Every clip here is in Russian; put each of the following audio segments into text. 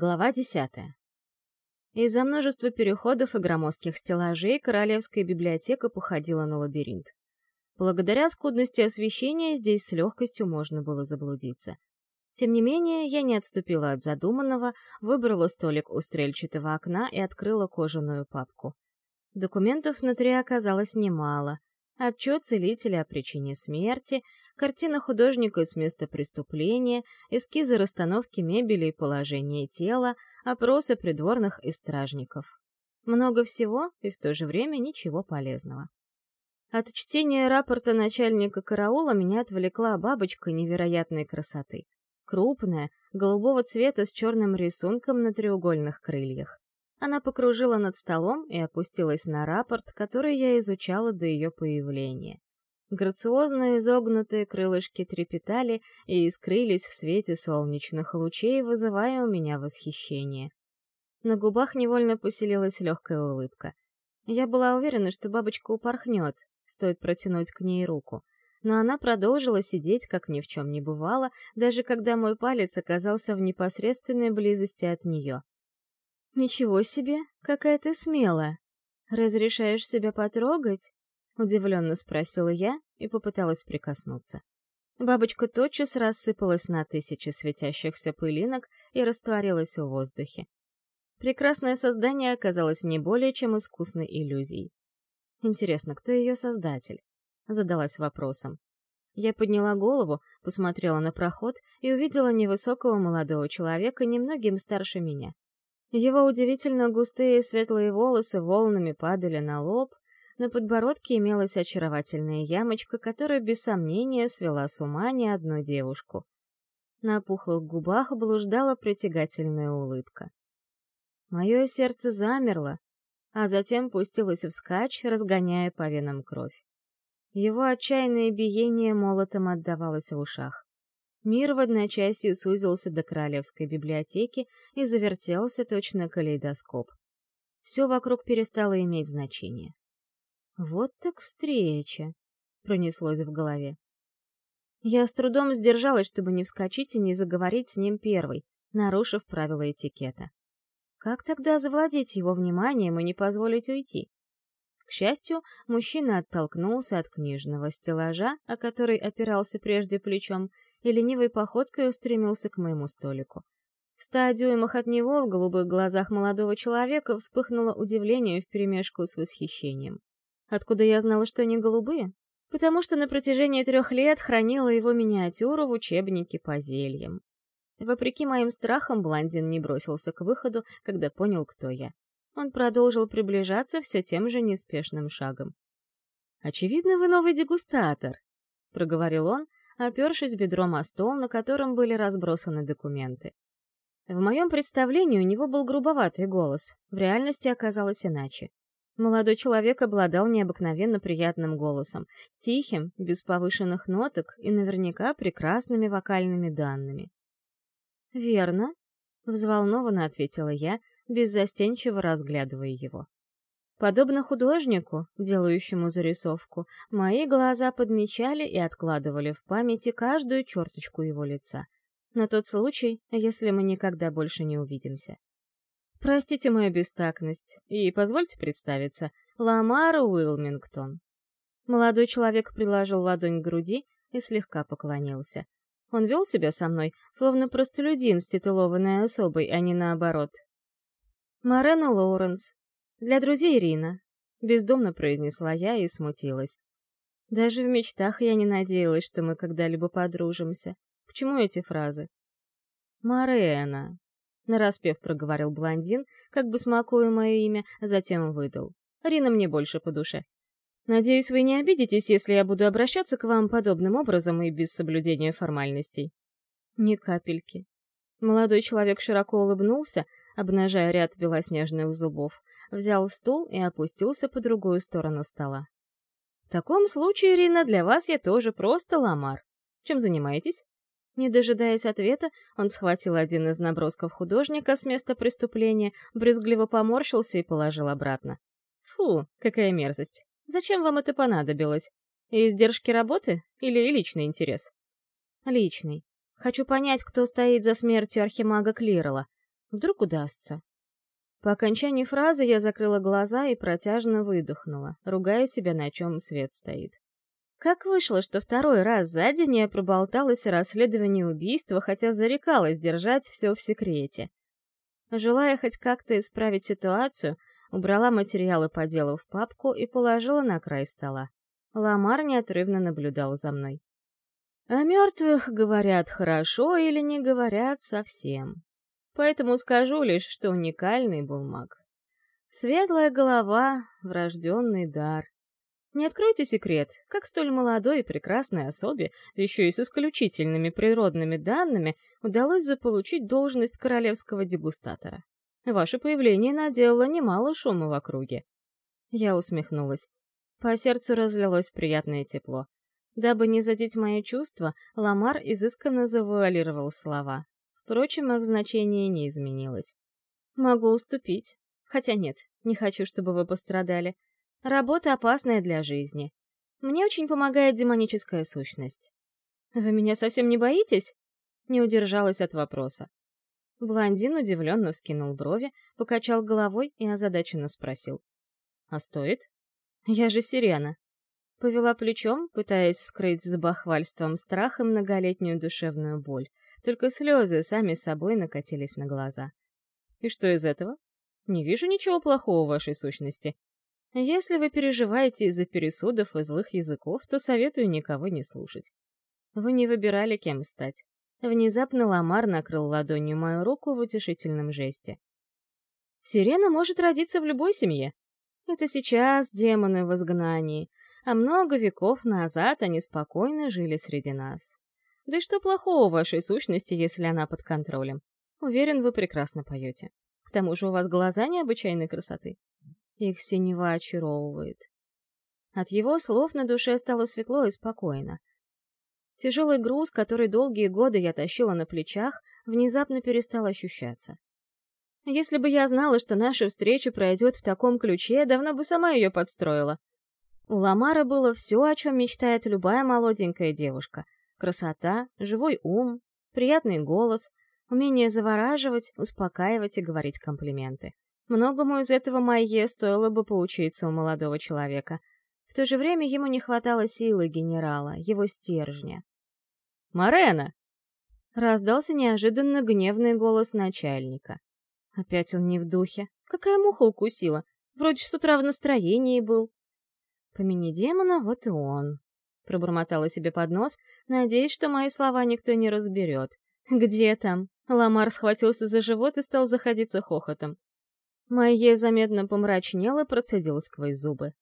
Глава десятая. Из-за множества переходов и громоздких стеллажей королевская библиотека походила на лабиринт. Благодаря скудности освещения здесь с легкостью можно было заблудиться. Тем не менее, я не отступила от задуманного, выбрала столик у стрельчатого окна и открыла кожаную папку. Документов внутри оказалось немало. Отчет целителя о причине смерти, картина художника с места преступления, эскизы расстановки мебели и положения тела, опросы придворных и стражников. Много всего и в то же время ничего полезного. От чтения рапорта начальника караула меня отвлекла бабочка невероятной красоты. Крупная, голубого цвета с черным рисунком на треугольных крыльях. Она покружила над столом и опустилась на рапорт, который я изучала до ее появления. Грациозно изогнутые крылышки трепетали и искрились в свете солнечных лучей, вызывая у меня восхищение. На губах невольно поселилась легкая улыбка. Я была уверена, что бабочка упорхнет, стоит протянуть к ней руку. Но она продолжила сидеть, как ни в чем не бывало, даже когда мой палец оказался в непосредственной близости от нее. «Ничего себе, какая ты смелая! Разрешаешь себя потрогать?» — удивленно спросила я и попыталась прикоснуться. Бабочка тотчас рассыпалась на тысячи светящихся пылинок и растворилась в воздухе. Прекрасное создание оказалось не более чем искусной иллюзией. Интересно, кто ее создатель? Задалась вопросом. Я подняла голову, посмотрела на проход и увидела невысокого молодого человека, немногим старше меня. Его удивительно густые светлые волосы волнами падали на лоб, на подбородке имелась очаровательная ямочка, которая без сомнения свела с ума не одну девушку. На пухлых губах блуждала притягательная улыбка. Мое сердце замерло, а затем пустилось вскачь, разгоняя по венам кровь. Его отчаянное биение молотом отдавалось в ушах. Мир в одночасье сузился до королевской библиотеки и завертелся точно калейдоскоп. Все вокруг перестало иметь значение. «Вот так встреча!» — пронеслось в голове. Я с трудом сдержалась, чтобы не вскочить и не заговорить с ним первой, нарушив правила этикета. Как тогда завладеть его вниманием и не позволить уйти? К счастью, мужчина оттолкнулся от книжного стеллажа, о который опирался прежде плечом, и ленивой походкой устремился к моему столику. В ста дюймах от него в голубых глазах молодого человека вспыхнуло удивление вперемешку с восхищением. Откуда я знала, что они голубые? Потому что на протяжении трех лет хранила его миниатюру в учебнике по зельям. Вопреки моим страхам, блондин не бросился к выходу, когда понял, кто я. Он продолжил приближаться все тем же неспешным шагом. «Очевидно, вы новый дегустатор», — проговорил он, опершись бедром о стол, на котором были разбросаны документы. В моем представлении у него был грубоватый голос, в реальности оказалось иначе. Молодой человек обладал необыкновенно приятным голосом, тихим, без повышенных ноток и наверняка прекрасными вокальными данными. «Верно», — взволнованно ответила я, беззастенчиво разглядывая его. Подобно художнику, делающему зарисовку, мои глаза подмечали и откладывали в памяти каждую черточку его лица. На тот случай, если мы никогда больше не увидимся. Простите мою бестактность, и позвольте представиться, Ламар Уилмингтон. Молодой человек приложил ладонь к груди и слегка поклонился. Он вел себя со мной, словно простолюдин с титулованной особой, а не наоборот. Марена Лоуренс, «Для друзей Ирина», — бездомно произнесла я и смутилась. Даже в мечтах я не надеялась, что мы когда-либо подружимся. Почему эти фразы? «Марена», — нараспев проговорил блондин, как бы смакуя мое имя, затем выдал. «Рина мне больше по душе. Надеюсь, вы не обидитесь, если я буду обращаться к вам подобным образом и без соблюдения формальностей». Ни капельки. Молодой человек широко улыбнулся, обнажая ряд белоснежных зубов, взял стул и опустился по другую сторону стола. «В таком случае, Ирина, для вас я тоже просто ламар. Чем занимаетесь?» Не дожидаясь ответа, он схватил один из набросков художника с места преступления, брезгливо поморщился и положил обратно. «Фу, какая мерзость! Зачем вам это понадобилось? Издержки работы или личный интерес?» «Личный. Хочу понять, кто стоит за смертью архимага Клирола. Вдруг удастся. По окончании фразы я закрыла глаза и протяжно выдохнула, ругая себя, на чем свет стоит. Как вышло, что второй раз за день я проболталась о расследовании убийства, хотя зарекалась держать все в секрете? Желая хоть как-то исправить ситуацию, убрала материалы по делу в папку и положила на край стола. Ламар неотрывно наблюдал за мной. О мертвых говорят хорошо или не говорят совсем. Поэтому скажу лишь, что уникальный был маг. Светлая голова — врожденный дар. Не откройте секрет, как столь молодой и прекрасной особе, да еще и с исключительными природными данными, удалось заполучить должность королевского дегустатора. Ваше появление наделало немало шума в округе. Я усмехнулась. По сердцу разлилось приятное тепло. Дабы не задеть мои чувства, Ламар изысканно завуалировал слова. Впрочем, их значение не изменилось. Могу уступить. Хотя нет, не хочу, чтобы вы пострадали. Работа опасная для жизни. Мне очень помогает демоническая сущность. Вы меня совсем не боитесь? Не удержалась от вопроса. Блондин удивленно вскинул брови, покачал головой и озадаченно спросил. «А стоит?» «Я же сирена». Повела плечом, пытаясь скрыть за бахвальством страх и многолетнюю душевную боль. Только слезы сами собой накатились на глаза. И что из этого? Не вижу ничего плохого в вашей сущности. Если вы переживаете из-за пересудов и злых языков, то советую никого не слушать. Вы не выбирали, кем стать. Внезапно Ламар накрыл ладонью мою руку в утешительном жесте. Сирена может родиться в любой семье. Это сейчас демоны в изгнании, а много веков назад они спокойно жили среди нас. Да и что плохого в вашей сущности, если она под контролем? Уверен, вы прекрасно поете. К тому же у вас глаза необычайной красоты. Их синева очаровывает. От его слов на душе стало светло и спокойно. Тяжелый груз, который долгие годы я тащила на плечах, внезапно перестал ощущаться. Если бы я знала, что наша встреча пройдет в таком ключе, давно бы сама ее подстроила. У Ламара было все, о чем мечтает любая молоденькая девушка — Красота, живой ум, приятный голос, умение завораживать, успокаивать и говорить комплименты. Многому из этого Майе стоило бы поучиться у молодого человека. В то же время ему не хватало силы генерала, его стержня. «Марена!» — раздался неожиданно гневный голос начальника. Опять он не в духе. Какая муха укусила? Вроде с утра в настроении был. Помяни демона, вот и он. Пробормотала себе под нос, надеясь, что мои слова никто не разберет. «Где там?» Ламар схватился за живот и стал заходиться хохотом. Майе заметно помрачнела процедила сквозь зубы.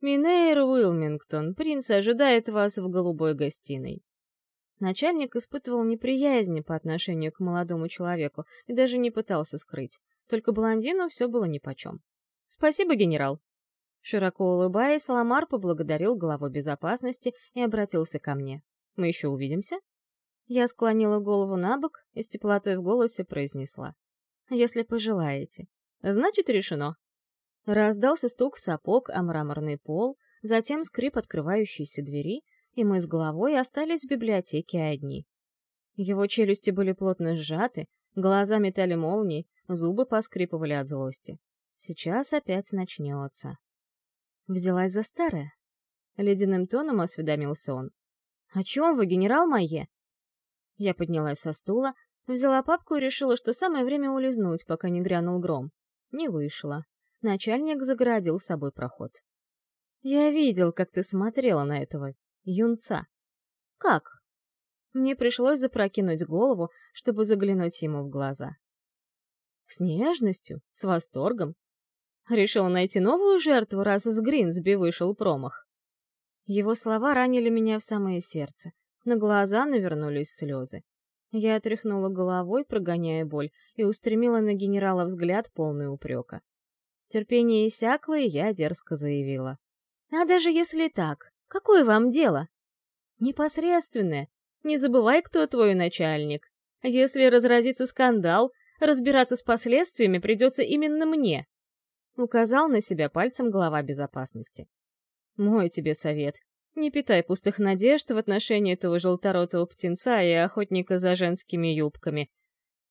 «Минейр Уилмингтон, принц ожидает вас в голубой гостиной». Начальник испытывал неприязнь по отношению к молодому человеку и даже не пытался скрыть. Только блондину все было нипочем. «Спасибо, генерал», Широко улыбаясь, Ламар поблагодарил главу безопасности и обратился ко мне. «Мы еще увидимся?» Я склонила голову на бок и с теплотой в голосе произнесла. «Если пожелаете. Значит, решено». Раздался стук сапог о мраморный пол, затем скрип открывающейся двери, и мы с головой остались в библиотеке одни. Его челюсти были плотно сжаты, глаза метали молнии, зубы поскрипывали от злости. Сейчас опять начнется. Взялась за старое. Ледяным тоном осведомился он. «О чем вы, генерал Майе?» Я поднялась со стула, взяла папку и решила, что самое время улизнуть, пока не грянул гром. Не вышло. Начальник загородил собой проход. «Я видел, как ты смотрела на этого юнца». «Как?» Мне пришлось запрокинуть голову, чтобы заглянуть ему в глаза. С нежностью, с восторгом, Решил найти новую жертву, раз из Гринсби вышел промах. Его слова ранили меня в самое сердце. На глаза навернулись слезы. Я отряхнула головой, прогоняя боль, и устремила на генерала взгляд полный упрека. Терпение иссякло, и я дерзко заявила. «А даже если так, какое вам дело?» «Непосредственное. Не забывай, кто твой начальник. Если разразится скандал, разбираться с последствиями придется именно мне. Указал на себя пальцем глава безопасности. Мой тебе совет. Не питай пустых надежд в отношении этого желторотого птенца и охотника за женскими юбками.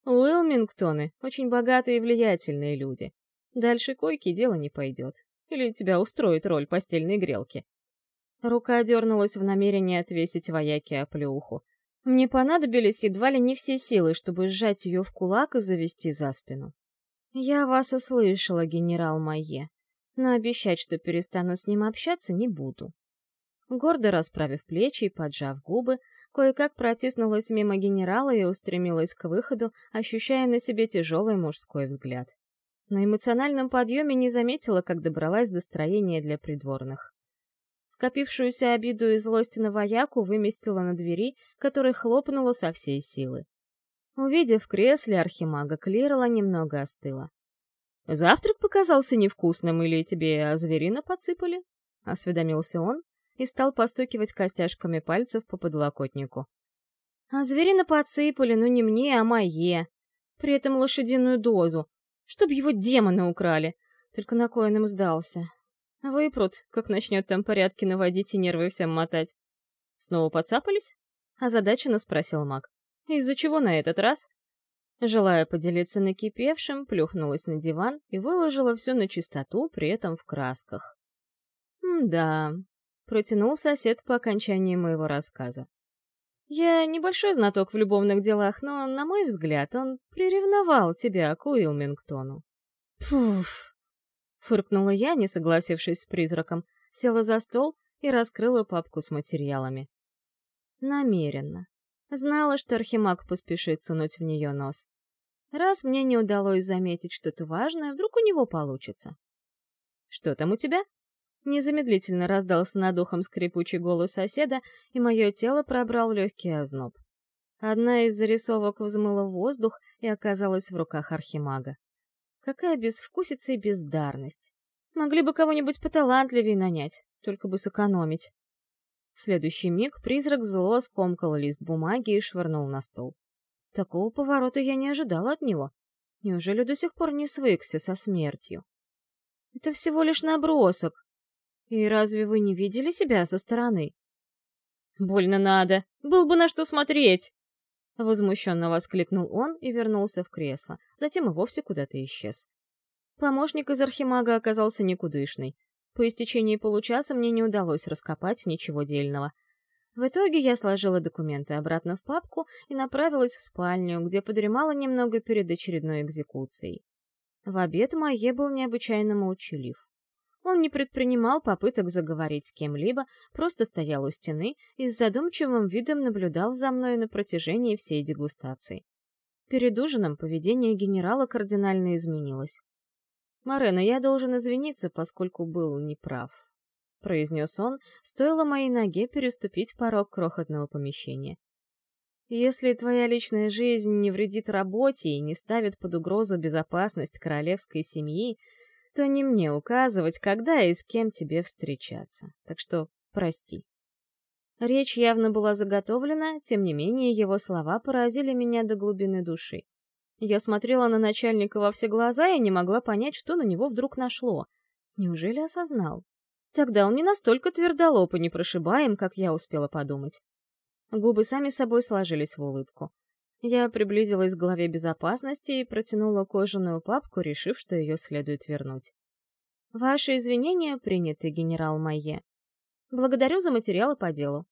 Уилмингтоны — очень богатые и влиятельные люди. Дальше койки дело не пойдет. Или тебя устроит роль постельной грелки. Рука дернулась в намерении отвесить вояке оплеуху. Мне понадобились едва ли не все силы, чтобы сжать ее в кулак и завести за спину. «Я вас услышала, генерал Майе, но обещать, что перестану с ним общаться, не буду». Гордо расправив плечи и поджав губы, кое-как протиснулась мимо генерала и устремилась к выходу, ощущая на себе тяжелый мужской взгляд. На эмоциональном подъеме не заметила, как добралась до строения для придворных. Скопившуюся обиду и злость на вояку выместила на двери, которая хлопнула со всей силы. Увидев в кресле архимага, Клирла немного остыла. «Завтрак показался невкусным или тебе зверина подсыпали?» — осведомился он и стал постукивать костяшками пальцев по подлокотнику. «А зверина подсыпали, ну не мне, а мое. При этом лошадиную дозу, Чтоб его демоны украли. Только на кой он им сдался? Выпрут, как начнет там порядки наводить и нервы всем мотать. Снова подцапались? Озадаченно спросил маг. Из-за чего на этот раз? Желая поделиться накипевшим, плюхнулась на диван и выложила все на чистоту, при этом в красках. «Да», — протянул сосед по окончании моего рассказа. Я небольшой знаток в любовных делах, но, на мой взгляд, он приревновал тебя к Уилмингтону. Пф! Фыркнула я, не согласившись с призраком, села за стол и раскрыла папку с материалами. Намеренно. Знала, что Архимаг поспешит сунуть в нее нос. Раз мне не удалось заметить что-то важное, вдруг у него получится. «Что там у тебя?» Незамедлительно раздался над ухом скрипучий голос соседа, и мое тело пробрал легкий озноб. Одна из зарисовок взмыла в воздух и оказалась в руках архимага. Какая безвкусица и бездарность. Могли бы кого-нибудь поталантливее нанять, только бы сэкономить. В следующий миг призрак зло скомкал лист бумаги и швырнул на стол. Такого поворота я не ожидала от него. Неужели до сих пор не свыкся со смертью? Это всего лишь набросок, и разве вы не видели себя со стороны? Больно надо. Был бы на что смотреть. Возмущенно воскликнул он и вернулся в кресло, затем и вовсе куда-то исчез. Помощник из архимага оказался никудышный. По истечении получаса мне не удалось раскопать ничего дельного. В итоге я сложила документы обратно в папку и направилась в спальню, где подремала немного перед очередной экзекуцией. В обед Майе был необычайно молчалив. Он не предпринимал попыток заговорить с кем-либо, просто стоял у стены и с задумчивым видом наблюдал за мной на протяжении всей дегустации. Перед ужином поведение генерала кардинально изменилось. «Морена, я должен извиниться, поскольку был неправ», — произнес он, стоило моей ноге переступить порог крохотного помещения. «Если твоя личная жизнь не вредит работе и не ставит под угрозу безопасность королевской семьи, то не мне указывать, когда и с кем тебе встречаться. Так что прости. Речь явно была заготовлена, тем не менее его слова поразили меня до глубины души. Я смотрела на начальника во все глаза и не могла понять, что на него вдруг нашло. Неужели осознал? Тогда он не настолько твердолоб и непрошибаем, как я успела подумать. Губы сами собой сложились в улыбку. Я приблизилась к главе безопасности и протянула кожаную папку, решив, что ее следует вернуть. Ваши извинения приняты, генерал Майе. Благодарю за материалы по делу.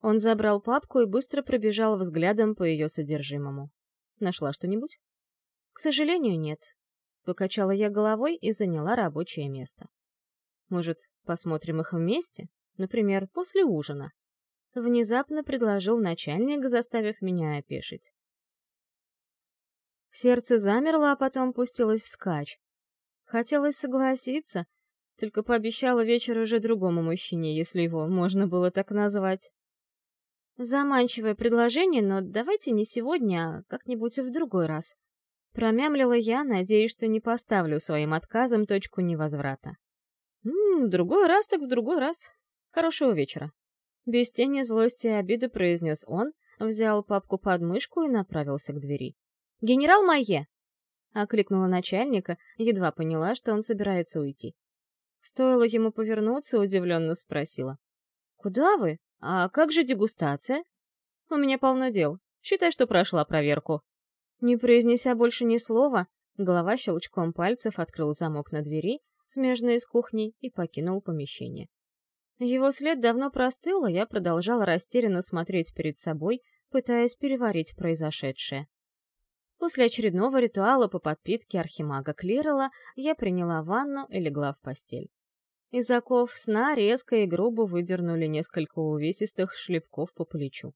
Он забрал папку и быстро пробежал взглядом по ее содержимому. Нашла что-нибудь? К сожалению, нет. Покачала я головой и заняла рабочее место. Может, посмотрим их вместе? Например, после ужина? Внезапно предложил начальник, заставив меня опешить. Сердце замерло, а потом пустилось вскачь. Хотелось согласиться, только пообещала вечер уже другому мужчине, если его можно было так назвать. Заманчивое предложение, но давайте не сегодня, а как-нибудь в другой раз. Промямлила я, надеясь, что не поставлю своим отказом точку невозврата. «М -м, другой раз так в другой раз. Хорошего вечера. Без тени злости и обиды произнес он, взял папку под мышку и направился к двери. «Генерал Майе!» — окликнула начальника, едва поняла, что он собирается уйти. Стоило ему повернуться, удивленно спросила. «Куда вы? А как же дегустация?» «У меня полно дел. Считай, что прошла проверку». Не произнеся больше ни слова, глава щелчком пальцев открыл замок на двери, смежной с кухней, и покинул помещение. Его след давно простыл, а я продолжала растерянно смотреть перед собой, пытаясь переварить произошедшее. После очередного ритуала по подпитке архимага Клирала я приняла ванну и легла в постель. Из оков сна резко и грубо выдернули несколько увесистых шлепков по плечу.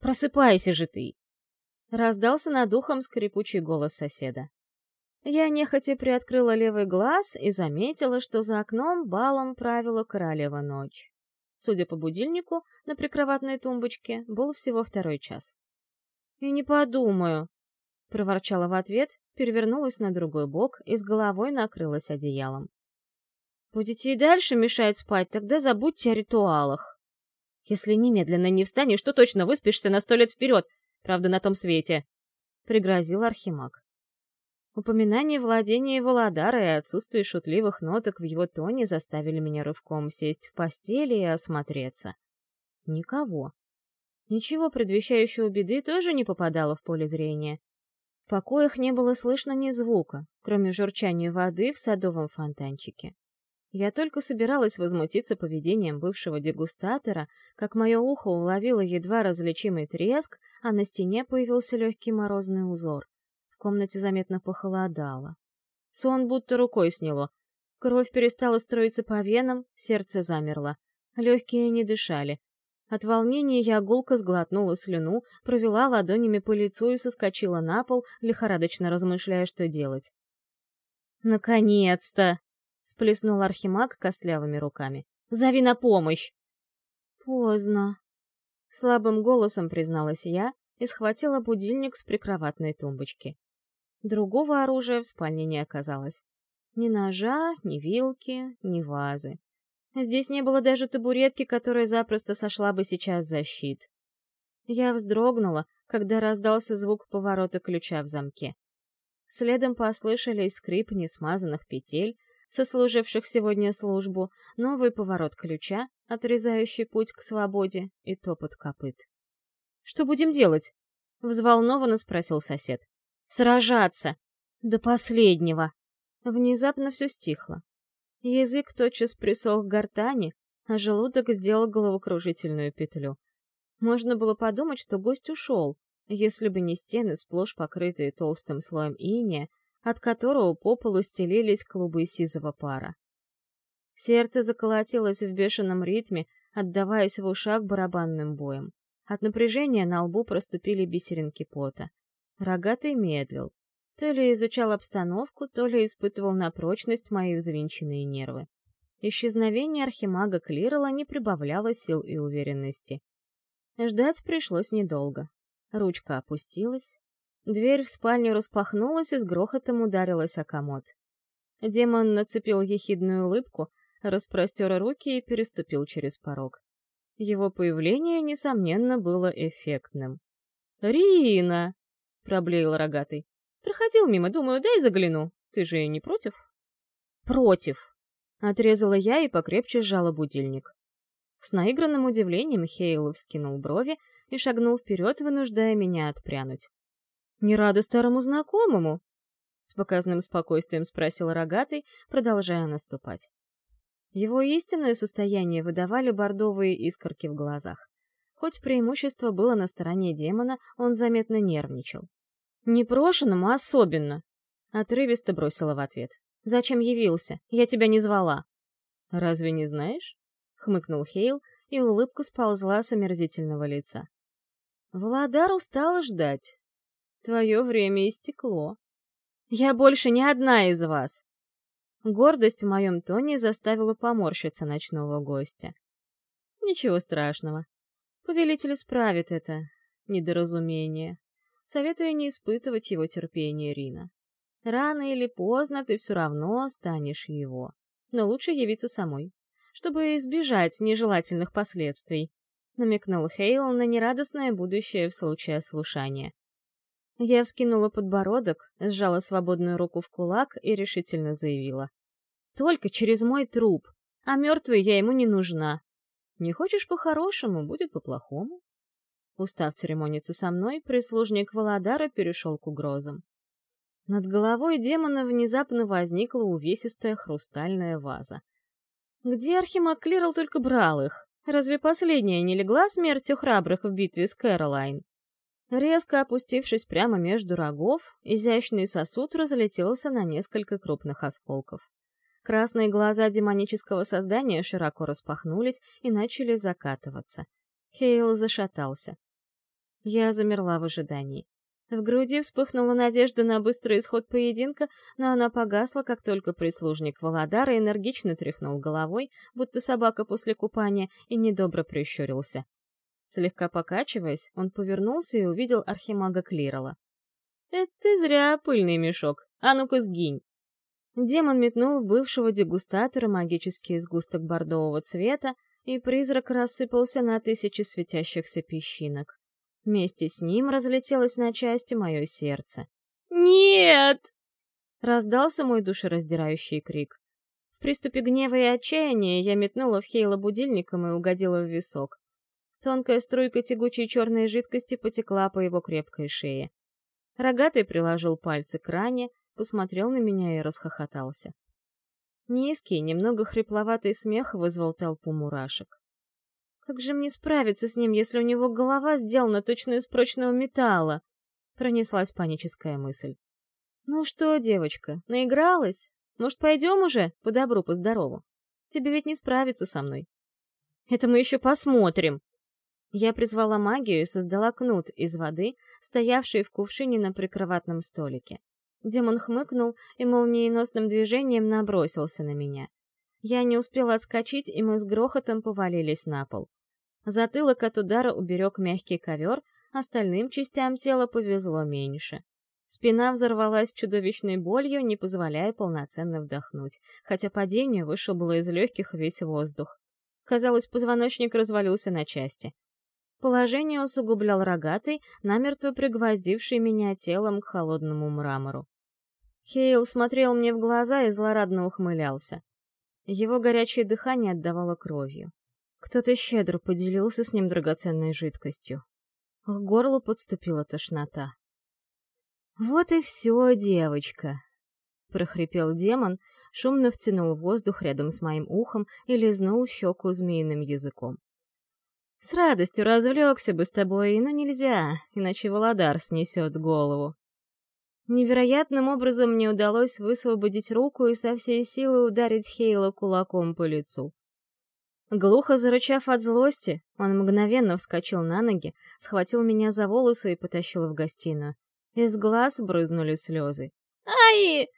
«Просыпайся же ты!» Раздался над ухом скрипучий голос соседа. Я нехотя приоткрыла левый глаз и заметила, что за окном балом правила королева ночь. Судя по будильнику, на прикроватной тумбочке был всего второй час. «И не подумаю», — проворчала в ответ, перевернулась на другой бок и с головой накрылась одеялом. «Будете и дальше мешать спать, тогда забудьте о ритуалах. Если немедленно не встанешь, то точно выспишься на сто лет вперед, правда, на том свете», — пригрозил Архимаг. Упоминание владения Володара и отсутствие шутливых ноток в его тоне заставили меня рывком сесть в постели и осмотреться. Никого. Ничего предвещающего беды тоже не попадало в поле зрения. В покоях не было слышно ни звука, кроме журчания воды в садовом фонтанчике. Я только собиралась возмутиться поведением бывшего дегустатора, как мое ухо уловило едва различимый треск, а на стене появился легкий морозный узор. В комнате заметно похолодало. Сон будто рукой сняло. Кровь перестала строиться по венам, сердце замерло. Легкие не дышали. От волнения я гулко сглотнула слюну, провела ладонями по лицу и соскочила на пол, лихорадочно размышляя, что делать. «Наконец-то!» — сплеснул Архимаг костлявыми руками. «Зови на помощь!» «Поздно!» — слабым голосом призналась я и схватила будильник с прикроватной тумбочки. Другого оружия в спальне не оказалось. Ни ножа, ни вилки, ни вазы. Здесь не было даже табуретки, которая запросто сошла бы сейчас за щит. Я вздрогнула, когда раздался звук поворота ключа в замке. Следом послышались скрип несмазанных петель, сослуживших сегодня службу, новый поворот ключа, отрезающий путь к свободе, и топот копыт. «Что будем делать?» — взволнованно спросил сосед. Сражаться! До последнего! Внезапно все стихло. Язык тотчас присох к гортани, а желудок сделал головокружительную петлю. Можно было подумать, что гость ушел, если бы не стены, сплошь покрытые толстым слоем иния, от которого по полу стелились клубы сизого пара. Сердце заколотилось в бешеном ритме, отдаваясь в ушах барабанным боем. От напряжения на лбу проступили бисеринки пота. Рогатый медлил. То ли изучал обстановку, то ли испытывал на прочность мои взвинченные нервы. Исчезновение архимага Клирала не прибавляло сил и уверенности. Ждать пришлось недолго. Ручка опустилась. Дверь в спальню распахнулась и с грохотом ударилась о комод. Демон нацепил ехидную улыбку, распростер руки и переступил через порог. Его появление, несомненно, было эффектным. «Рина!» Проблеял рогатый. Проходил мимо, думаю, дай загляну. Ты же не против? Против. Отрезала я и покрепче сжала будильник. С наигранным удивлением Хейл вскинул брови и шагнул вперед, вынуждая меня отпрянуть. «Не рада старому знакомому?» С показным спокойствием спросил рогатый, продолжая наступать. Его истинное состояние выдавали бордовые искорки в глазах. Хоть преимущество было на стороне демона, он заметно нервничал. «Непрошенному особенно!» Отрывисто бросила в ответ. «Зачем явился? Я тебя не звала». «Разве не знаешь?» — хмыкнул Хейл, и улыбка сползла с омерзительного лица. «Владар устал ждать. Твое время истекло. Я больше не одна из вас!» Гордость в моем тоне заставила поморщиться ночного гостя. «Ничего страшного. Повелитель исправит это недоразумение. Советую не испытывать его терпение, Рина. Рано или поздно ты все равно станешь его. Но лучше явиться самой, чтобы избежать нежелательных последствий, намекнул Хейл на нерадостное будущее в случае ослушания. Я вскинула подбородок, сжала свободную руку в кулак и решительно заявила. «Только через мой труп, а мертвой я ему не нужна. Не хочешь по-хорошему, будет по-плохому». Устав церемониться со мной, прислужник Володара перешел к угрозам. Над головой демона внезапно возникла увесистая хрустальная ваза. Где Архимаг Клирл только брал их? Разве последняя не легла смертью храбрых в битве с Кэролайн? Резко опустившись прямо между рогов, изящный сосуд разлетелся на несколько крупных осколков. Красные глаза демонического создания широко распахнулись и начали закатываться. Хейл зашатался. Я замерла в ожидании. В груди вспыхнула надежда на быстрый исход поединка, но она погасла, как только прислужник Володара энергично тряхнул головой, будто собака после купания, и недобро прищурился. Слегка покачиваясь, он повернулся и увидел архимага Клирола. «Это ты зря, пыльный мешок! А ну-ка сгинь!» Демон метнул в бывшего дегустатора магический сгусток бордового цвета, и призрак рассыпался на тысячи светящихся песчинок. Вместе с ним разлетелось на части мое сердце. «Нет!» — раздался мой душераздирающий крик. В приступе гнева и отчаяния я метнула в Хейла будильником и угодила в висок. Тонкая струйка тягучей черной жидкости потекла по его крепкой шее. Рогатый приложил пальцы к ране, посмотрел на меня и расхохотался. Низкий, немного хрипловатый смех вызвал толпу мурашек. Как же мне справиться с ним, если у него голова сделана точно из прочного металла? Пронеслась паническая мысль. Ну что, девочка, наигралась? Может, пойдем уже, по добру, по здорову? Тебе ведь не справиться со мной. Это мы еще посмотрим, я призвала магию и создала кнут из воды, стоявший в кувшине на прикроватном столике. Демон хмыкнул и молниеносным движением набросился на меня. Я не успела отскочить, и мы с грохотом повалились на пол. Затылок от удара уберег мягкий ковер, остальным частям тела повезло меньше. Спина взорвалась чудовищной болью, не позволяя полноценно вдохнуть, хотя падение вышло было из легких весь воздух. Казалось, позвоночник развалился на части. Положение усугублял рогатый, намертво пригвоздивший меня телом к холодному мрамору. Хейл смотрел мне в глаза и злорадно ухмылялся. Его горячее дыхание отдавало кровью. Кто-то щедро поделился с ним драгоценной жидкостью. К горлу подступила тошнота. «Вот и все, девочка!» — прохрипел демон, шумно втянул воздух рядом с моим ухом и лизнул щеку змеиным языком. С радостью развлекся бы с тобой, но нельзя, иначе Володар снесет голову. Невероятным образом мне удалось высвободить руку и со всей силы ударить Хейла кулаком по лицу. Глухо зарычав от злости, он мгновенно вскочил на ноги, схватил меня за волосы и потащил в гостиную. Из глаз брызнули слезы. «Ай!»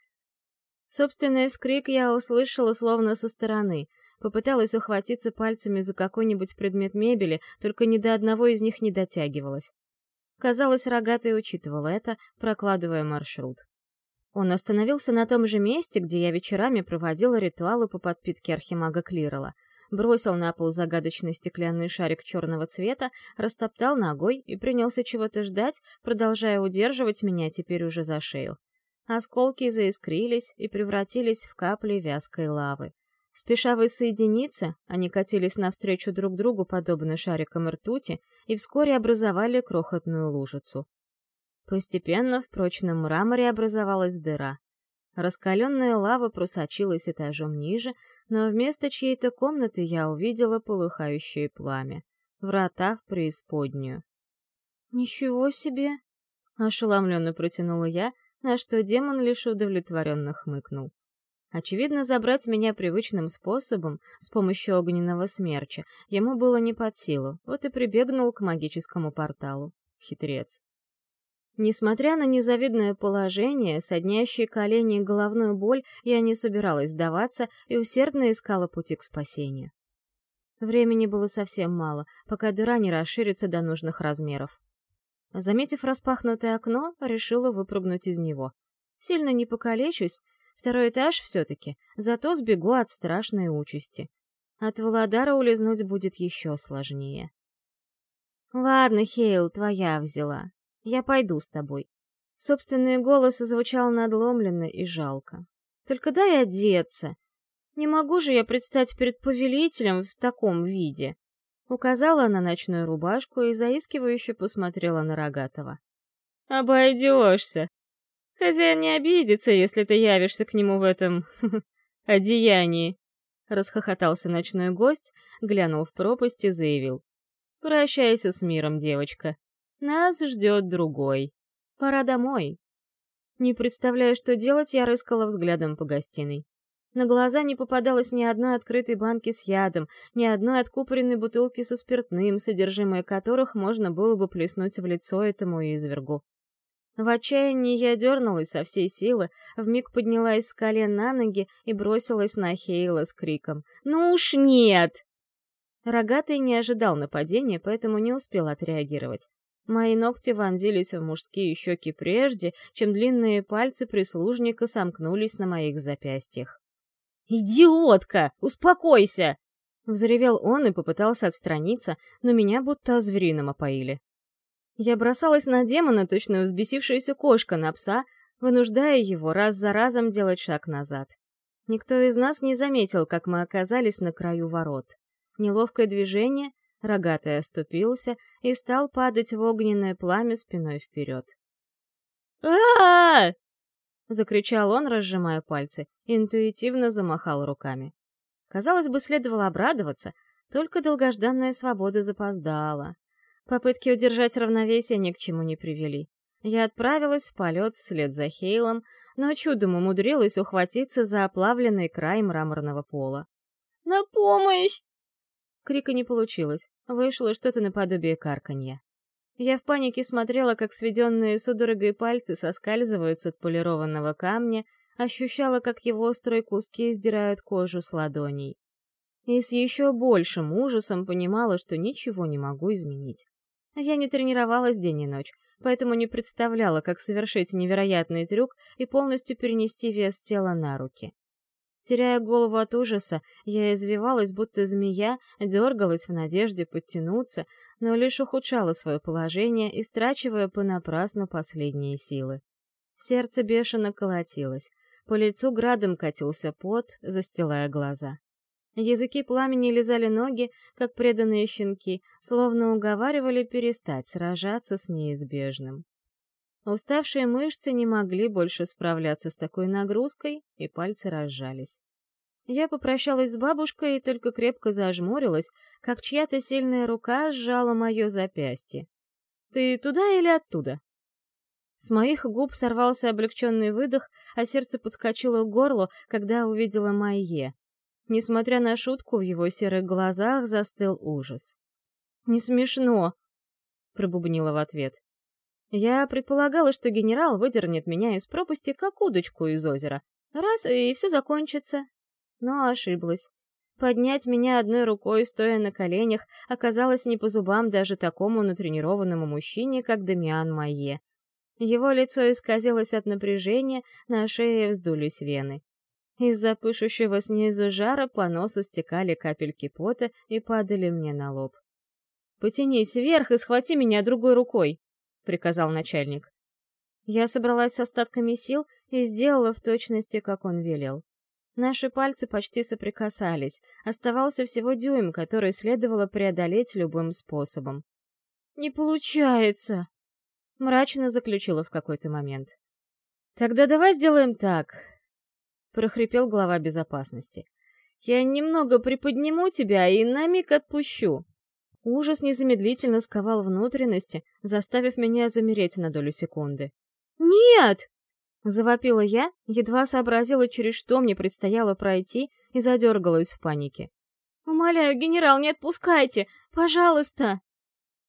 Собственный вскрик я услышала словно со стороны — Попыталась ухватиться пальцами за какой-нибудь предмет мебели, только ни до одного из них не дотягивалась. Казалось, рогатый учитывал это, прокладывая маршрут. Он остановился на том же месте, где я вечерами проводила ритуалы по подпитке архимага Клирола, бросил на пол загадочный стеклянный шарик черного цвета, растоптал ногой и принялся чего-то ждать, продолжая удерживать меня теперь уже за шею. Осколки заискрились и превратились в капли вязкой лавы. Спеша воссоединиться, они катились навстречу друг другу, подобно шарикам ртути, и вскоре образовали крохотную лужицу. Постепенно в прочном мраморе образовалась дыра. Раскаленная лава просочилась этажом ниже, но вместо чьей-то комнаты я увидела полыхающее пламя. Врата в преисподнюю. «Ничего себе!» — ошеломленно протянула я, на что демон лишь удовлетворенно хмыкнул. Очевидно, забрать меня привычным способом, с помощью огненного смерча, ему было не под силу, вот и прибегнул к магическому порталу. Хитрец. Несмотря на незавидное положение, соднящие колени и головную боль, я не собиралась сдаваться и усердно искала пути к спасению. Времени было совсем мало, пока дыра не расширится до нужных размеров. Заметив распахнутое окно, решила выпрыгнуть из него. Сильно не покалечусь, Второй этаж все-таки, зато сбегу от страшной участи. От Володара улизнуть будет еще сложнее. «Ладно, Хейл, твоя взяла. Я пойду с тобой». Собственный голос звучал надломленно и жалко. «Только дай одеться. Не могу же я предстать перед повелителем в таком виде. Указала на ночную рубашку и заискивающе посмотрела на Рогатого. «Обойдешься. Хозяин не обидится, если ты явишься к нему в этом... одеянии!» Расхохотался ночной гость, глянул в пропасть и заявил. «Прощайся с миром, девочка. Нас ждет другой. Пора домой». Не представляя, что делать, я рыскала взглядом по гостиной. На глаза не попадалось ни одной открытой банки с ядом, ни одной откупоренной бутылки со спиртным, содержимое которых можно было бы плеснуть в лицо этому извергу. В отчаянии я дернулась со всей силы, вмиг поднялась с колен на ноги и бросилась на Хейла с криком «Ну уж нет!». Рогатый не ожидал нападения, поэтому не успел отреагировать. Мои ногти вонзились в мужские щеки прежде, чем длинные пальцы прислужника сомкнулись на моих запястьях. «Идиотка! Успокойся!» Взревел он и попытался отстраниться, но меня будто зверином опоили. Я бросалась на демона, точно взбесившаяся кошка на пса, вынуждая его раз за разом делать шаг назад. Никто из нас не заметил, как мы оказались на краю ворот. Неловкое движение, рогатый оступился и стал падать в огненное пламя спиной вперед. а закричал он, разжимая пальцы, интуитивно замахал руками. Казалось бы, следовало обрадоваться, только долгожданная свобода запоздала. Попытки удержать равновесие ни к чему не привели. Я отправилась в полет вслед за Хейлом, но чудом умудрилась ухватиться за оплавленный край мраморного пола. «На помощь!» Крика не получилось, вышло что-то наподобие карканья. Я в панике смотрела, как сведенные судорогой пальцы соскальзываются от полированного камня, ощущала, как его острые куски сдирают кожу с ладоней. И с еще большим ужасом понимала, что ничего не могу изменить. Я не тренировалась день и ночь, поэтому не представляла, как совершить невероятный трюк и полностью перенести вес тела на руки. Теряя голову от ужаса, я извивалась, будто змея, дергалась в надежде подтянуться, но лишь ухудшала свое положение, истрачивая понапрасну последние силы. Сердце бешено колотилось, по лицу градом катился пот, застилая глаза. Языки пламени лизали ноги, как преданные щенки, словно уговаривали перестать сражаться с неизбежным. Уставшие мышцы не могли больше справляться с такой нагрузкой, и пальцы разжались. Я попрощалась с бабушкой и только крепко зажмурилась, как чья-то сильная рука сжала мое запястье. «Ты туда или оттуда?» С моих губ сорвался облегченный выдох, а сердце подскочило к горлу, когда увидела Майе. Несмотря на шутку, в его серых глазах застыл ужас. «Не смешно!» — пробубнила в ответ. Я предполагала, что генерал выдернет меня из пропасти, как удочку из озера. Раз, и все закончится. Но ошиблась. Поднять меня одной рукой, стоя на коленях, оказалось не по зубам даже такому натренированному мужчине, как Дамиан Майе. Его лицо исказилось от напряжения, на шее вздулись вены. Из-за пышущего снизу жара по носу стекали капельки пота и падали мне на лоб. «Потянись вверх и схвати меня другой рукой!» — приказал начальник. Я собралась с остатками сил и сделала в точности, как он велел. Наши пальцы почти соприкасались, оставался всего дюйм, который следовало преодолеть любым способом. «Не получается!» — мрачно заключила в какой-то момент. «Тогда давай сделаем так!» — прохрипел глава безопасности. «Я немного приподниму тебя и на миг отпущу. Ужас незамедлительно сковал внутренности, заставив меня замереть на долю секунды. «Нет!» — завопила я, едва сообразила, через что мне предстояло пройти, и задергалась в панике. «Умоляю, генерал, не отпускайте! Пожалуйста!»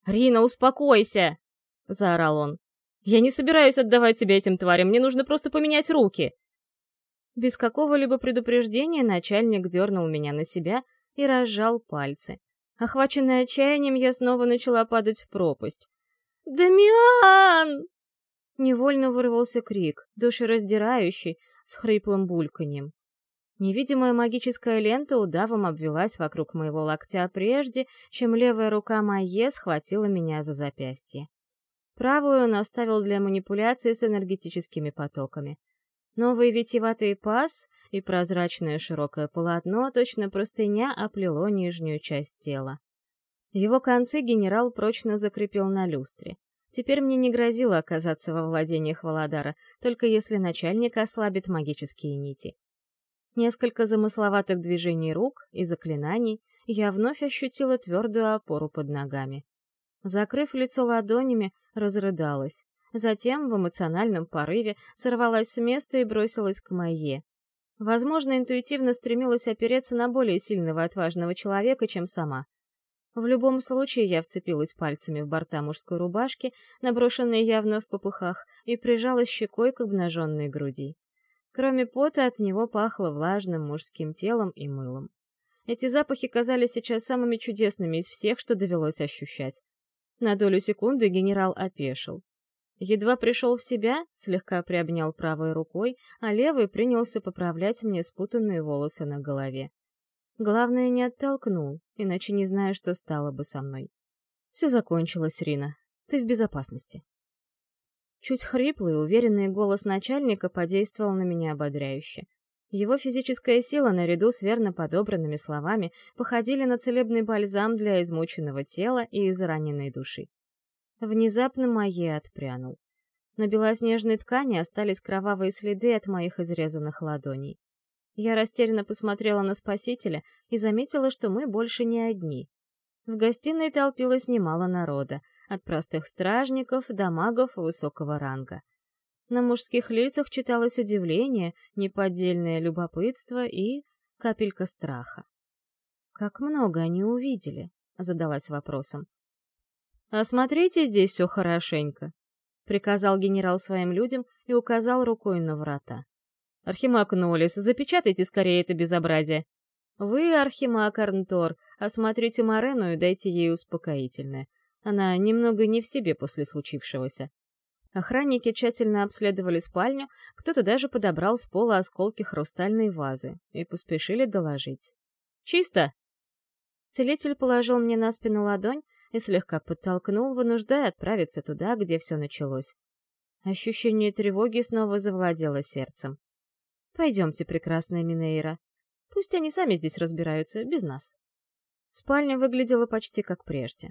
«Рина, успокойся!» — заорал он. «Я не собираюсь отдавать тебя этим тварям, мне нужно просто поменять руки!» Без какого-либо предупреждения начальник дернул меня на себя и разжал пальцы. Охваченная отчаянием, я снова начала падать в пропасть. «Дамиан!» Невольно вырвался крик, душераздирающий, с хриплым бульканьем. Невидимая магическая лента удавом обвелась вокруг моего локтя прежде, чем левая рука Майе схватила меня за запястье. Правую он оставил для манипуляции с энергетическими потоками. Новый витиеватый паз и прозрачное широкое полотно, точно простыня, оплело нижнюю часть тела. Его концы генерал прочно закрепил на люстре. Теперь мне не грозило оказаться во владениях Володара, только если начальник ослабит магические нити. Несколько замысловатых движений рук и заклинаний, я вновь ощутила твердую опору под ногами. Закрыв лицо ладонями, разрыдалась. Затем, в эмоциональном порыве, сорвалась с места и бросилась к Майе. Возможно, интуитивно стремилась опереться на более сильного отважного человека, чем сама. В любом случае я вцепилась пальцами в борта мужской рубашки, наброшенной явно в попыхах, и прижалась щекой к обнаженной груди. Кроме пота от него пахло влажным мужским телом и мылом. Эти запахи казались сейчас самыми чудесными из всех, что довелось ощущать. На долю секунды генерал опешил. Едва пришел в себя, слегка приобнял правой рукой, а левый принялся поправлять мне спутанные волосы на голове. Главное, не оттолкнул, иначе не знаю, что стало бы со мной. Все закончилось, Рина. Ты в безопасности. Чуть хриплый, уверенный голос начальника подействовал на меня ободряюще. Его физическая сила, наряду с верно подобранными словами, походили на целебный бальзам для измученного тела и израненной души. Внезапно Майе отпрянул. На белоснежной ткани остались кровавые следы от моих изрезанных ладоней. Я растерянно посмотрела на спасителя и заметила, что мы больше не одни. В гостиной толпилось немало народа, от простых стражников до магов высокого ранга. На мужских лицах читалось удивление, неподдельное любопытство и капелька страха. «Как много они увидели?» — задалась вопросом. «Осмотрите здесь все хорошенько», — приказал генерал своим людям и указал рукой на врата. «Архимаг Нолис, запечатайте скорее это безобразие. Вы, Архимаг Арнтор, осмотрите Марену и дайте ей успокоительное. Она немного не в себе после случившегося». Охранники тщательно обследовали спальню, кто-то даже подобрал с пола осколки хрустальной вазы и поспешили доложить. «Чисто!» Целитель положил мне на спину ладонь и слегка подтолкнул, вынуждая отправиться туда, где все началось. Ощущение тревоги снова завладело сердцем. Пойдемте, прекрасная Минейра. Пусть они сами здесь разбираются, без нас. Спальня выглядела почти как прежде.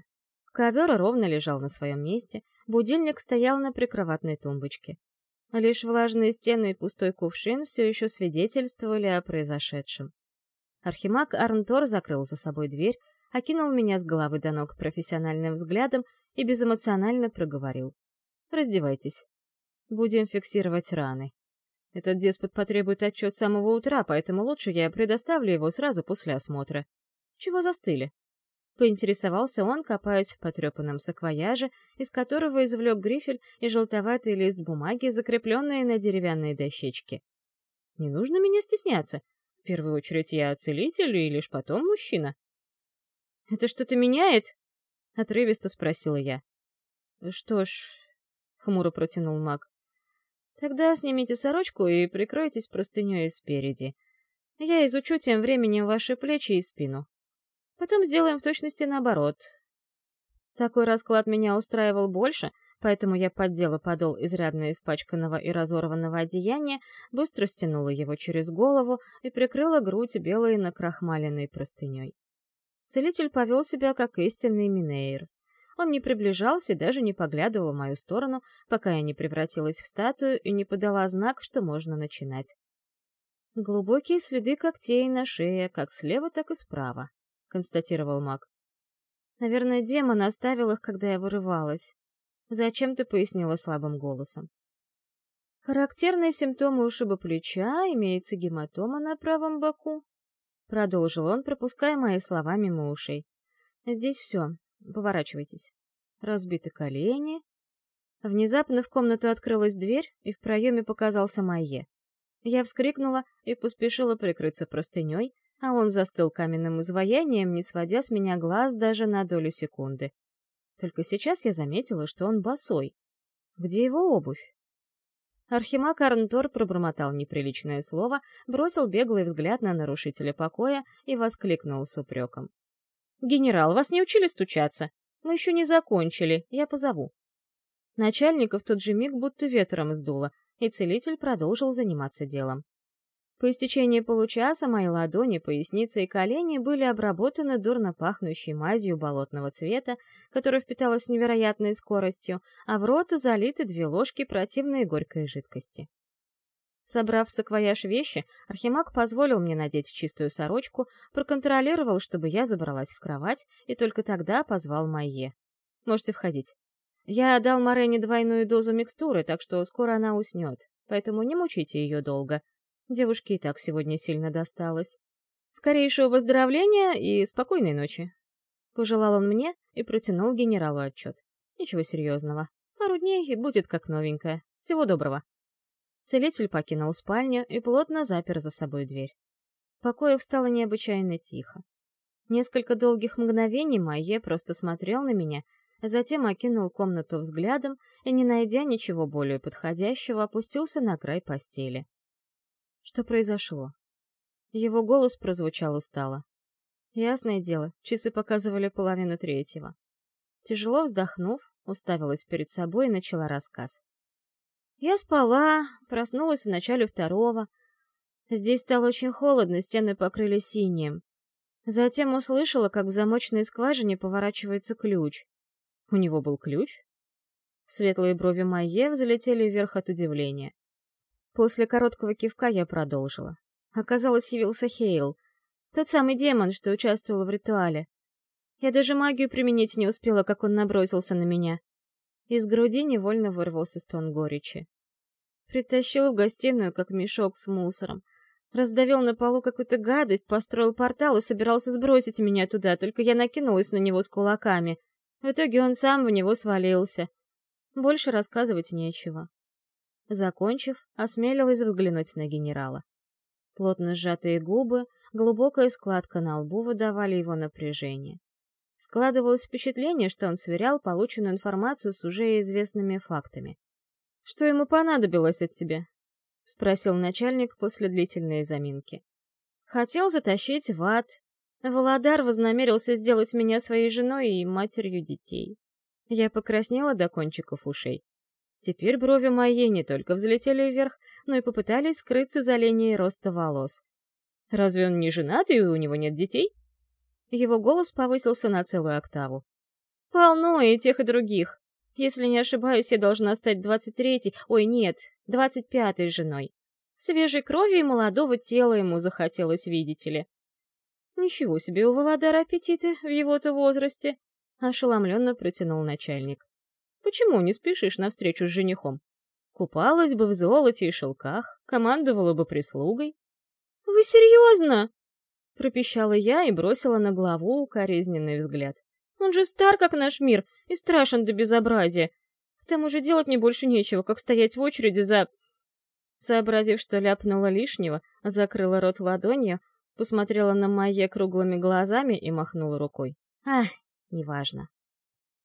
Ковер ровно лежал на своем месте, будильник стоял на прикроватной тумбочке. Лишь влажные стены и пустой кувшин все еще свидетельствовали о произошедшем. Архимаг Арнтор закрыл за собой дверь, окинул меня с головы до ног профессиональным взглядом и безэмоционально проговорил. «Раздевайтесь. Будем фиксировать раны. Этот деспот потребует отчет с самого утра, поэтому лучше я предоставлю его сразу после осмотра. Чего застыли? Поинтересовался он, копаясь в потрепанном саквояже, из которого извлек грифель и желтоватый лист бумаги, закрепленные на деревянной дощечке. «Не нужно меня стесняться. В первую очередь я целитель и лишь потом мужчина». «Это что-то меняет?» — отрывисто спросила я. «Что ж...» — хмуро протянул маг. Тогда снимите сорочку и прикройтесь простыней спереди. Я изучу тем временем ваши плечи и спину. Потом сделаем в точности наоборот. Такой расклад меня устраивал больше, поэтому я поддела подол изрядно испачканного и разорванного одеяния, быстро стянула его через голову и прикрыла грудь белой накрахмаленной простыней. Целитель повел себя как истинный Минейр. Он не приближался и даже не поглядывал в мою сторону, пока я не превратилась в статую и не подала знак, что можно начинать. «Глубокие следы когтей на шее, как слева, так и справа», — констатировал маг. «Наверное, демон оставил их, когда я вырывалась». Зачем ты пояснила слабым голосом. Характерные симптомы ушиба плеча, имеется гематома на правом боку. Продолжил он, пропуская мои слова мимо ушей. Здесь все. Поворачивайтесь. Разбиты колени. Внезапно в комнату открылась дверь, и в проеме показался Майе. Я вскрикнула и поспешила прикрыться простыней, а он застыл каменным изваянием, не сводя с меня глаз даже на долю секунды. Только сейчас я заметила, что он босой. Где его обувь? Архимаг Арнтор пробормотал неприличное слово, бросил беглый взгляд на нарушителя покоя и воскликнул с упреком. «Генерал, вас не учили стучаться? Мы еще не закончили, я позову». Начальника в тот же миг будто ветром сдуло, и целитель продолжил заниматься делом. По истечении получаса мои ладони, поясница и колени были обработаны дурно пахнущей мазью болотного цвета, которая впиталась с невероятной скоростью, а в рот залиты две ложки противной горькой жидкости. Собрав в саквояж вещи, Архимаг позволил мне надеть чистую сорочку, проконтролировал, чтобы я забралась в кровать, и только тогда позвал Майе. «Можете входить. Я дал Морене двойную дозу микстуры, так что скоро она уснет, поэтому не мучите ее долго. Девушке и так сегодня сильно досталось. Скорейшего выздоровления и спокойной ночи. Пожелал он мне и протянул генералу отчет. Ничего серьезного. Пару дней и будет как новенькая. Всего доброго. Целитель покинул спальню и плотно запер за собой дверь. В покоях стало необычайно тихо. Несколько долгих мгновений Майе просто смотрел на меня, а затем окинул комнату взглядом и, не найдя ничего более подходящего, опустился на край постели. Что произошло? Его голос прозвучал устало. Ясное дело, часы показывали половину третьего. Тяжело вздохнув, уставилась перед собой и начала рассказ. Я спала, проснулась в начале второго. Здесь стало очень холодно, стены покрыли синим. Затем услышала, как в замочной скважине поворачивается ключ. У него был ключ? Светлые брови Майе взлетели вверх от удивления. После короткого кивка я продолжила. Оказалось, явился Хейл. Тот самый демон, что участвовал в ритуале. Я даже магию применить не успела, как он набросился на меня. Из груди невольно вырвался стон горечи. Притащил в гостиную, как мешок с мусором. Раздавил на полу какую-то гадость, построил портал и собирался сбросить меня туда, только я накинулась на него с кулаками. В итоге он сам в него свалился. Больше рассказывать нечего. Закончив, осмелилась взглянуть на генерала. Плотно сжатые губы, глубокая складка на лбу выдавали его напряжение. Складывалось впечатление, что он сверял полученную информацию с уже известными фактами. «Что ему понадобилось от тебя?» — спросил начальник после длительной заминки. «Хотел затащить в ад. Володар вознамерился сделать меня своей женой и матерью детей». Я покраснела до кончиков ушей. Теперь брови мои не только взлетели вверх, но и попытались скрыться за линией роста волос. «Разве он не женат и у него нет детей?» Его голос повысился на целую октаву. «Полно и тех, и других. Если не ошибаюсь, я должна стать двадцать третьей, ой, нет, двадцать пятой женой. Свежей крови и молодого тела ему захотелось, видите ли. Ничего себе у Володара аппетиты в его-то возрасте, ошеломленно протянул начальник. Почему не спешишь навстречу с женихом? Купалась бы в золоте и шелках, командовала бы прислугой. — Вы серьезно? — пропищала я и бросила на главу укоризненный взгляд. — Он же стар, как наш мир, и страшен до безобразия. К тому же делать мне больше нечего, как стоять в очереди за... Сообразив, что ляпнула лишнего, закрыла рот ладонью, посмотрела на Майе круглыми глазами и махнула рукой. Ах, неважно.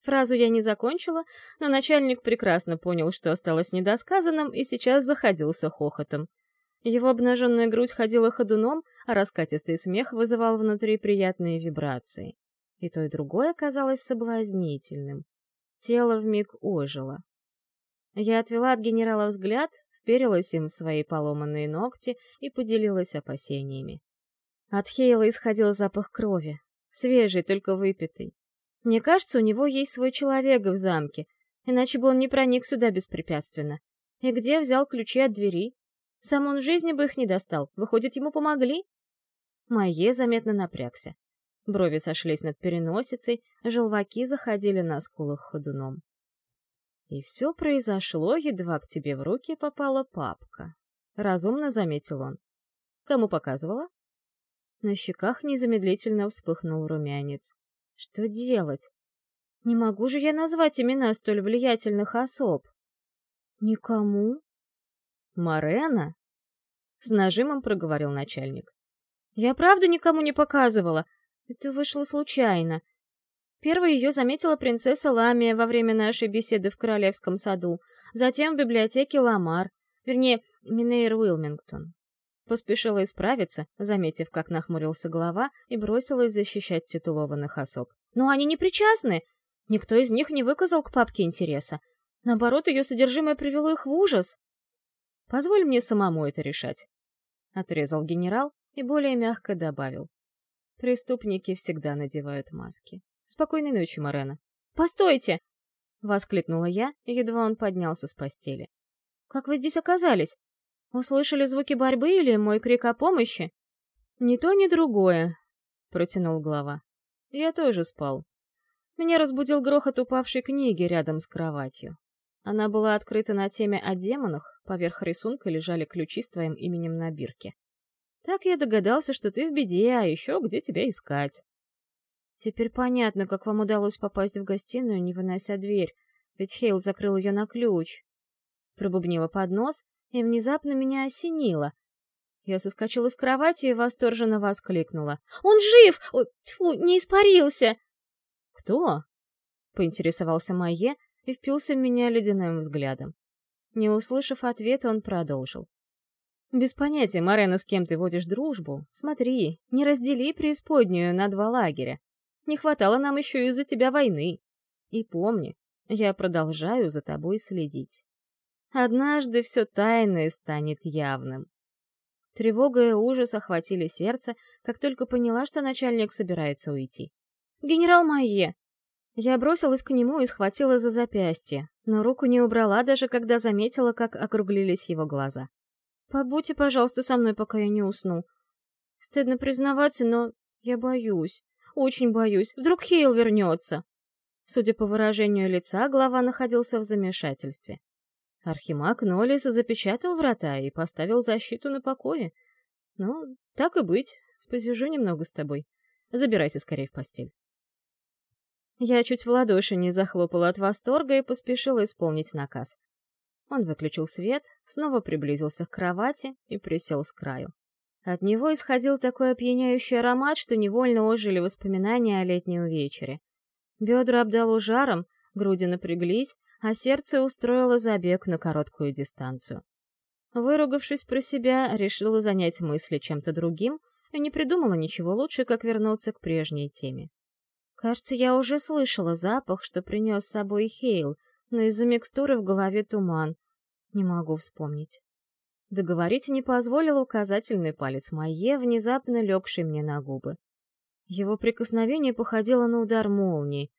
Фразу я не закончила, но начальник прекрасно понял, что осталось недосказанным, и сейчас заходился хохотом. Его обнаженная грудь ходила ходуном, а раскатистый смех вызывал внутри приятные вибрации. И то, и другое казалось соблазнительным. Тело вмиг ожило. Я отвела от генерала взгляд, вперилась им в свои поломанные ногти и поделилась опасениями. От Хейла исходил запах крови, свежий, только выпитый. Мне кажется, у него есть свой человек в замке, иначе бы он не проник сюда беспрепятственно. И где взял ключи от двери? Сам он в жизни бы их не достал. Выходит, ему помогли? Майе заметно напрягся. Брови сошлись над переносицей, желваки заходили на скулах ходуном. И все произошло, едва к тебе в руки попала папка. Разумно заметил он. Кому показывала? На щеках незамедлительно вспыхнул румянец. Что делать? Не могу же я назвать имена столь влиятельных особ. Никому? Марена? С нажимом проговорил начальник. Я правда никому не показывала. Это вышло случайно. Первой ее заметила принцесса Ламия во время нашей беседы в Королевском саду, затем в библиотеке Ламар, вернее, Минейр Уилмингтон. Поспешила исправиться, заметив, как нахмурился голова, и бросилась защищать титулованных особ. Но они не причастны. Никто из них не выказал к папке интереса. Наоборот, ее содержимое привело их в ужас. Позволь мне самому это решать. Отрезал генерал и более мягко добавил. Преступники всегда надевают маски. Спокойной ночи, Морена. «Постойте!» — воскликнула я, едва он поднялся с постели. «Как вы здесь оказались? Услышали звуки борьбы или мой крик о помощи?» «Ни то, ни другое», — протянул глава. «Я тоже спал. Меня разбудил грохот упавшей книги рядом с кроватью. Она была открыта на теме о демонах, поверх рисунка лежали ключи с твоим именем на бирке. Так я догадался, что ты в беде, а еще где тебя искать. Теперь понятно, как вам удалось попасть в гостиную, не вынося дверь, ведь Хейл закрыл ее на ключ. Пробубнила под нос, и внезапно меня осенило. Я соскочила с кровати и восторженно воскликнула. «Он жив! О, тьфу, не испарился!» «Кто?» — поинтересовался Майе и впился в меня ледяным взглядом. Не услышав ответа, он продолжил. «Без понятия, Марена, с кем ты водишь дружбу. Смотри, не раздели преисподнюю на два лагеря. Не хватало нам еще из-за тебя войны. И помни, я продолжаю за тобой следить. Однажды все тайное станет явным. Тревога и ужас охватили сердце, как только поняла, что начальник собирается уйти. «Генерал Майе!» Я бросилась к нему и схватила за запястье, но руку не убрала, даже когда заметила, как округлились его глаза. «Побудьте, пожалуйста, со мной, пока я не усну. Стыдно признаваться, но я боюсь. Очень боюсь. Вдруг Хейл вернется. Судя по выражению лица, глава находился в замешательстве. Архимаг Нолис запечатал врата и поставил защиту на покое. Ну, так и быть, посижу немного с тобой. Забирайся скорее в постель. Я чуть в ладоши не захлопала от восторга и поспешила исполнить наказ. Он выключил свет, снова приблизился к кровати и присел с краю. От него исходил такой опьяняющий аромат, что невольно ожили воспоминания о летнем вечере. Бедра обдало жаром, груди напряглись, а сердце устроило забег на короткую дистанцию. Выругавшись про себя, решила занять мысли чем-то другим и не придумала ничего лучше, как вернуться к прежней теме. Кажется, я уже слышала запах, что принес с собой Хейл, но из-за микстуры в голове туман. Не могу вспомнить. Договорить не позволил указательный палец Майе, внезапно легший мне на губы. Его прикосновение походило на удар молнии.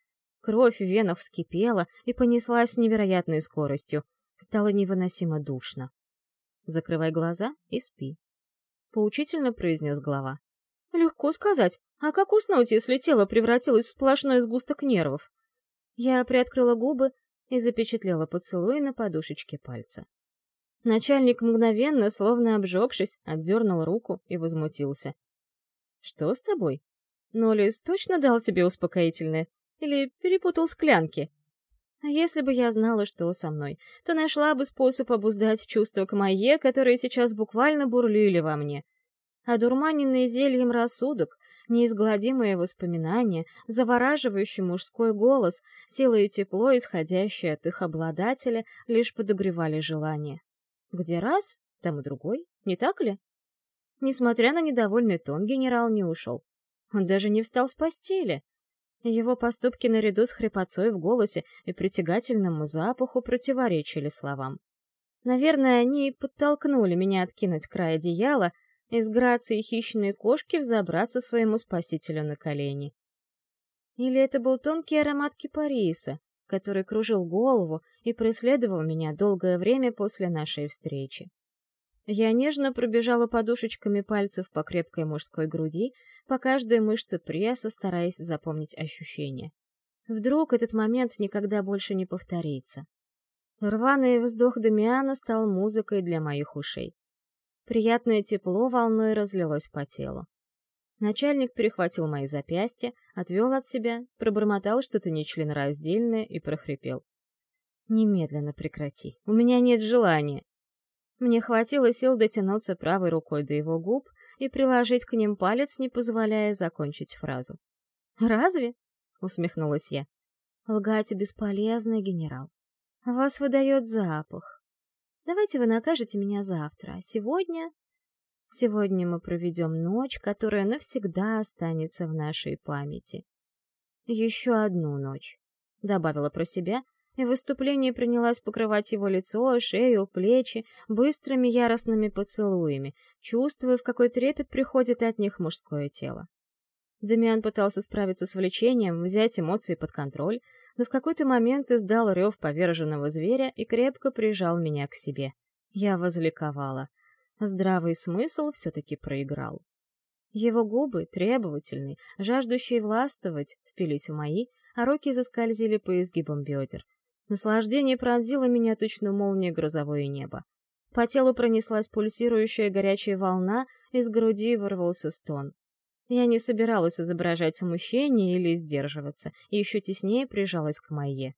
Кровь в венах вскипела и понеслась с невероятной скоростью. Стало невыносимо душно. «Закрывай глаза и спи», — поучительно произнес глава. «Легко сказать. А как уснуть, если тело превратилось в сплошной сгусток нервов?» Я приоткрыла губы и запечатлела поцелуй на подушечке пальца. Начальник мгновенно, словно обжегшись, отдернул руку и возмутился. «Что с тобой? Нолис точно дал тебе успокоительное? Или перепутал склянки?» А если бы я знала, что со мной, то нашла бы способ обуздать чувства к Майе, которые сейчас буквально бурлили во мне. Одурманенный зельем рассудок, неизгладимые воспоминания, завораживающий мужской голос, сила и тепло, исходящие от их обладателя, лишь подогревали желание. Где раз, там и другой, не так ли? Несмотря на недовольный тон, генерал не ушел. Он даже не встал с постели. Его поступки наряду с хрипотцой в голосе и притягательному запаху противоречили словам. Наверное, они подтолкнули меня откинуть край одеяла и с грацией хищной кошки взобраться своему спасителю на колени. Или это был тонкий аромат кипариса, который кружил голову и преследовал меня долгое время после нашей встречи. Я нежно пробежала подушечками пальцев по крепкой мужской груди, по каждой мышце пресса, стараясь запомнить ощущения. Вдруг этот момент никогда больше не повторится. Рваный вздох Дамиана стал музыкой для моих ушей. Приятное тепло волной разлилось по телу. Начальник перехватил мои запястья, отвел от себя, пробормотал что-то нечленораздельное и прохрипел. «Немедленно прекрати. У меня нет желания». Мне хватило сил дотянуться правой рукой до его губ и приложить к ним палец, не позволяя закончить фразу. «Разве?» — усмехнулась я. «Лгать бесполезно, генерал. Вас выдает запах. Давайте вы накажете меня завтра, а сегодня Сегодня мы проведем ночь, которая навсегда останется в нашей памяти. Еще одну ночь, — добавила про себя и в выступлении принялась покрывать его лицо, шею, плечи быстрыми яростными поцелуями, чувствуя, в какой трепет приходит от них мужское тело. Дамиан пытался справиться с влечением, взять эмоции под контроль, но в какой-то момент издал рев поверженного зверя и крепко прижал меня к себе. Я возликовала. Здравый смысл все-таки проиграл. Его губы, требовательные, жаждущие властвовать, впились в мои, а руки заскользили по изгибам бедер. Наслаждение пронзило меня точно молния грозовое небо. По телу пронеслась пульсирующая горячая волна, из груди вырвался стон. Я не собиралась изображать смущение или сдерживаться, и еще теснее прижалась к Майе.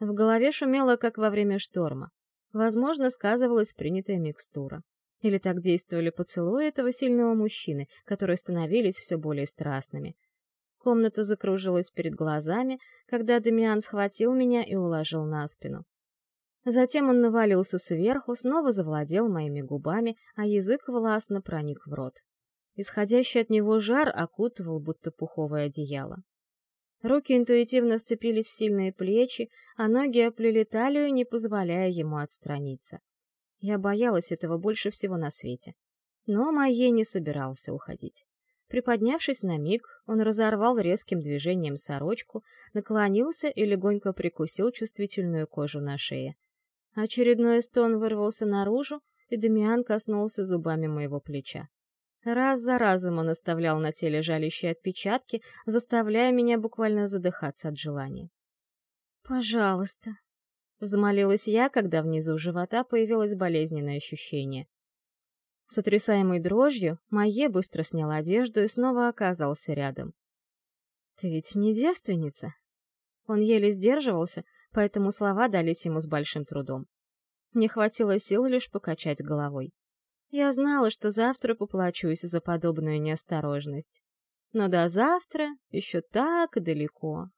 В голове шумело, как во время шторма. Возможно, сказывалась принятая микстура. Или так действовали поцелуи этого сильного мужчины, которые становились все более страстными. Комната закружилась перед глазами, когда Дамиан схватил меня и уложил на спину. Затем он навалился сверху, снова завладел моими губами, а язык властно проник в рот. Исходящий от него жар окутывал, будто пуховое одеяло. Руки интуитивно вцепились в сильные плечи, а ноги оплели талию, не позволяя ему отстраниться. Я боялась этого больше всего на свете. Но Майе не собирался уходить. Приподнявшись на миг, он разорвал резким движением сорочку, наклонился и легонько прикусил чувствительную кожу на шее. Очередной стон вырвался наружу, и Дамиан коснулся зубами моего плеча. Раз за разом он оставлял на теле жалящие отпечатки, заставляя меня буквально задыхаться от желания. «Пожалуйста», — взмолилась я, когда внизу живота появилось болезненное ощущение. Сотрясаемой дрожью, Майе быстро снял одежду и снова оказался рядом. «Ты ведь не девственница?» Он еле сдерживался, поэтому слова дались ему с большим трудом. Не хватило сил лишь покачать головой. Я знала, что завтра поплачусь за подобную неосторожность. Но до завтра еще так далеко.